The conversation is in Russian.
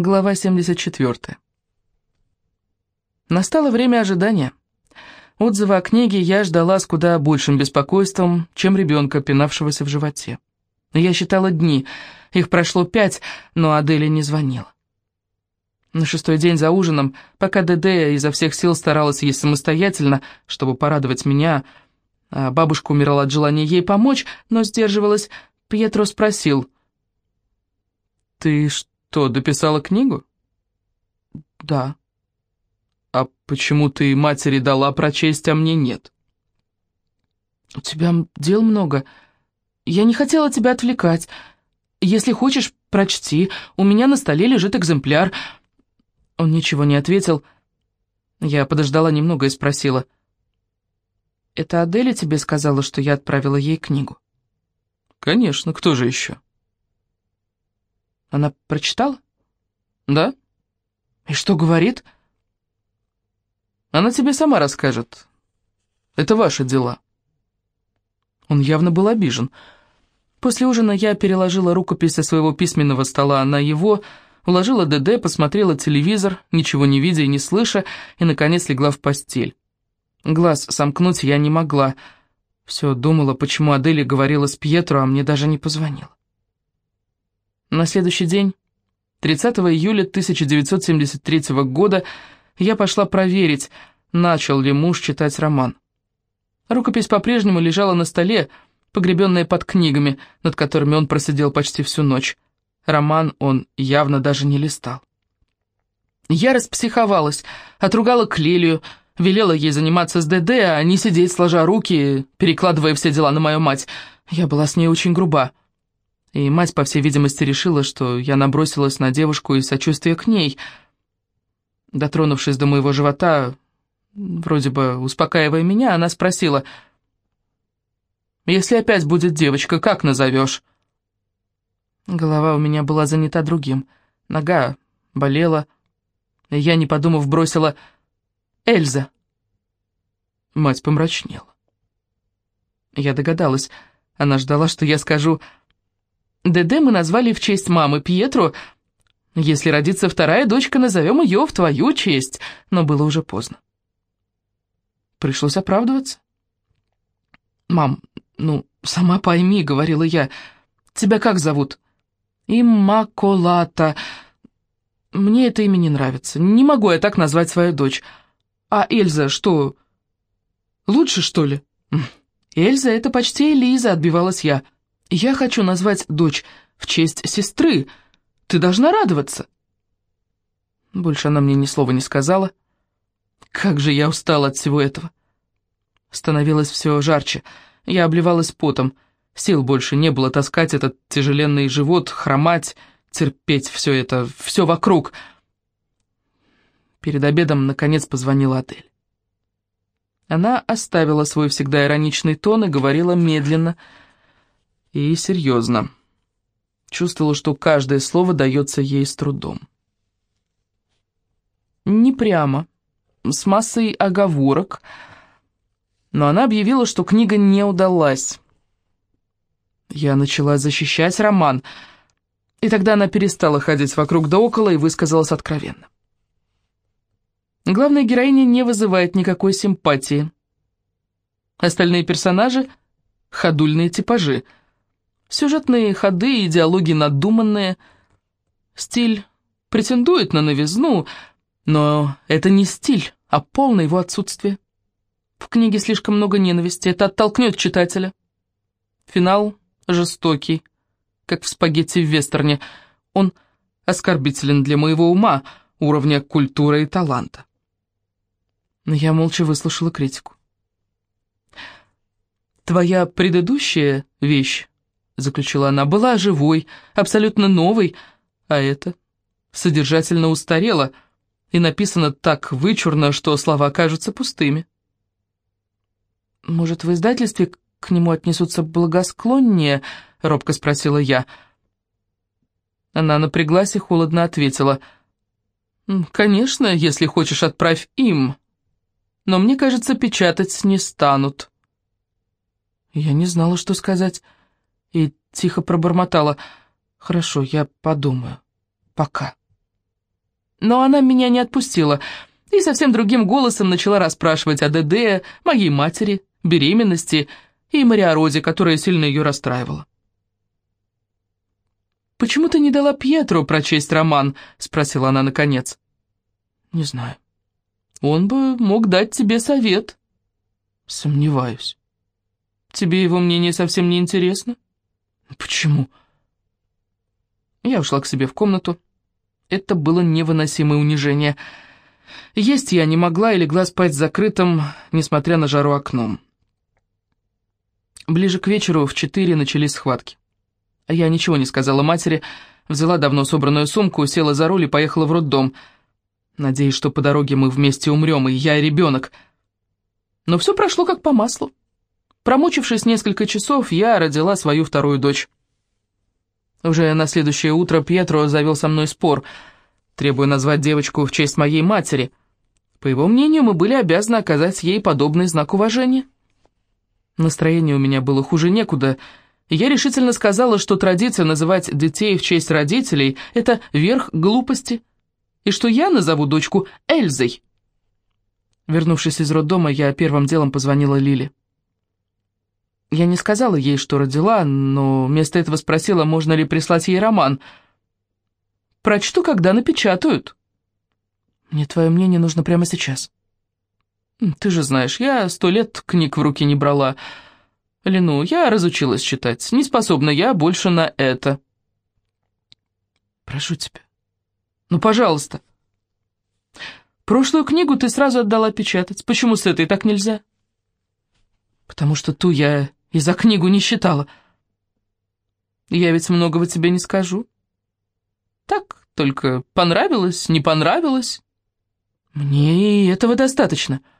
Глава 74. Настало время ожидания. Отзывы о книге я ждала с куда большим беспокойством, чем ребенка, пинавшегося в животе. Я считала дни, их прошло пять, но Аделя не звонила. На шестой день за ужином, пока ДД изо всех сил старалась есть самостоятельно, чтобы порадовать меня, а бабушка умирала от желания ей помочь, но сдерживалась, Пьетро спросил, «Ты что?» «Что, дописала книгу?» «Да». «А почему ты матери дала прочесть, а мне нет?» «У тебя дел много. Я не хотела тебя отвлекать. Если хочешь, прочти. У меня на столе лежит экземпляр». Он ничего не ответил. Я подождала немного и спросила. «Это Аделя тебе сказала, что я отправила ей книгу?» «Конечно, кто же еще?» Она прочитала? Да. И что говорит? Она тебе сама расскажет. Это ваши дела. Он явно был обижен. После ужина я переложила рукопись со своего письменного стола на его, уложила ДД, посмотрела телевизор, ничего не видя и не слыша, и, наконец, легла в постель. Глаз сомкнуть я не могла. Все думала, почему Адели говорила с Пьетро, а мне даже не позвонила. На следующий день, 30 июля 1973 года, я пошла проверить, начал ли муж читать роман. Рукопись по-прежнему лежала на столе, погребенная под книгами, над которыми он просидел почти всю ночь. Роман он явно даже не листал. Я распсиховалась, отругала Клелию, велела ей заниматься с ДД, а не сидеть сложа руки, перекладывая все дела на мою мать. Я была с ней очень груба. И мать, по всей видимости, решила, что я набросилась на девушку из сочувствия к ней. Дотронувшись до моего живота, вроде бы успокаивая меня, она спросила, «Если опять будет девочка, как назовешь?» Голова у меня была занята другим. Нога болела. И я, не подумав, бросила «Эльза». Мать помрачнела. Я догадалась. Она ждала, что я скажу «Эльза». ДД мы назвали в честь мамы Пьетро. Если родится вторая дочка, назовем ее в твою честь. Но было уже поздно. Пришлось оправдываться. «Мам, ну, сама пойми», — говорила я. «Тебя как зовут?» «Иммаколата. Мне это имя не нравится. Не могу я так назвать свою дочь. А Эльза что, лучше, что ли?» «Эльза — это почти Элиза», — отбивалась я. «Я...» Я хочу назвать дочь в честь сестры. Ты должна радоваться. Больше она мне ни слова не сказала. Как же я устала от всего этого. Становилось все жарче. Я обливалась потом. Сил больше не было таскать этот тяжеленный живот, хромать, терпеть все это, все вокруг. Перед обедом, наконец, позвонила Адель. Она оставила свой всегда ироничный тон и говорила медленно, и серьезно. Чувствовала, что каждое слово дается ей с трудом. Не прямо, с массой оговорок, но она объявила, что книга не удалась. Я начала защищать роман, и тогда она перестала ходить вокруг да около и высказалась откровенно. Главная героиня не вызывает никакой симпатии. Остальные персонажи — ходульные типажи — Сюжетные ходы и диалоги надуманные. Стиль претендует на новизну, но это не стиль, а полное его отсутствие. В книге слишком много ненависти, это оттолкнет читателя. Финал жестокий, как в спагетти в вестерне. Он оскорбителен для моего ума, уровня культуры и таланта. Но я молча выслушала критику. «Твоя предыдущая вещь заключила она, была живой, абсолютно новой, а это содержательно устарело и написано так вычурно, что слова кажутся пустыми. «Может, в издательстве к нему отнесутся благосклоннее?» — робко спросила я. Она напряглась и холодно ответила. «Конечно, если хочешь, отправь им. Но мне кажется, печатать не станут». Я не знала, что сказать и тихо пробормотала. «Хорошо, я подумаю. Пока». Но она меня не отпустила и совсем другим голосом начала расспрашивать о ДД, моей матери, беременности и Мариорозе, которая сильно ее расстраивала. «Почему ты не дала Пьетру прочесть роман?» — спросила она наконец. «Не знаю. Он бы мог дать тебе совет». «Сомневаюсь. Тебе его мнение совсем не интересно?» «Почему?» Я ушла к себе в комнату. Это было невыносимое унижение. Есть я не могла и легла спать закрытым, несмотря на жару окном. Ближе к вечеру в четыре начались схватки. Я ничего не сказала матери, взяла давно собранную сумку, села за руль и поехала в роддом. Надеюсь, что по дороге мы вместе умрем, и я, и ребенок. Но все прошло как по маслу. Промучившись несколько часов, я родила свою вторую дочь. Уже на следующее утро Пьетро завел со мной спор, требуя назвать девочку в честь моей матери. По его мнению, мы были обязаны оказать ей подобный знак уважения. Настроение у меня было хуже некуда, и я решительно сказала, что традиция называть детей в честь родителей – это верх глупости, и что я назову дочку Эльзой. Вернувшись из роддома, я первым делом позвонила Лиле. Я не сказала ей, что родила, но вместо этого спросила, можно ли прислать ей роман. «Прочту, когда напечатают». «Мне твое мнение нужно прямо сейчас». «Ты же знаешь, я сто лет книг в руки не брала. Лену, я разучилась читать. Не способна я больше на это». «Прошу тебя. Ну, пожалуйста». «Прошлую книгу ты сразу отдала печатать. Почему с этой так нельзя?» «Потому что ту я и за книгу не считала. Я ведь многого тебе не скажу. Так, только понравилось, не понравилось. Мне и этого достаточно. —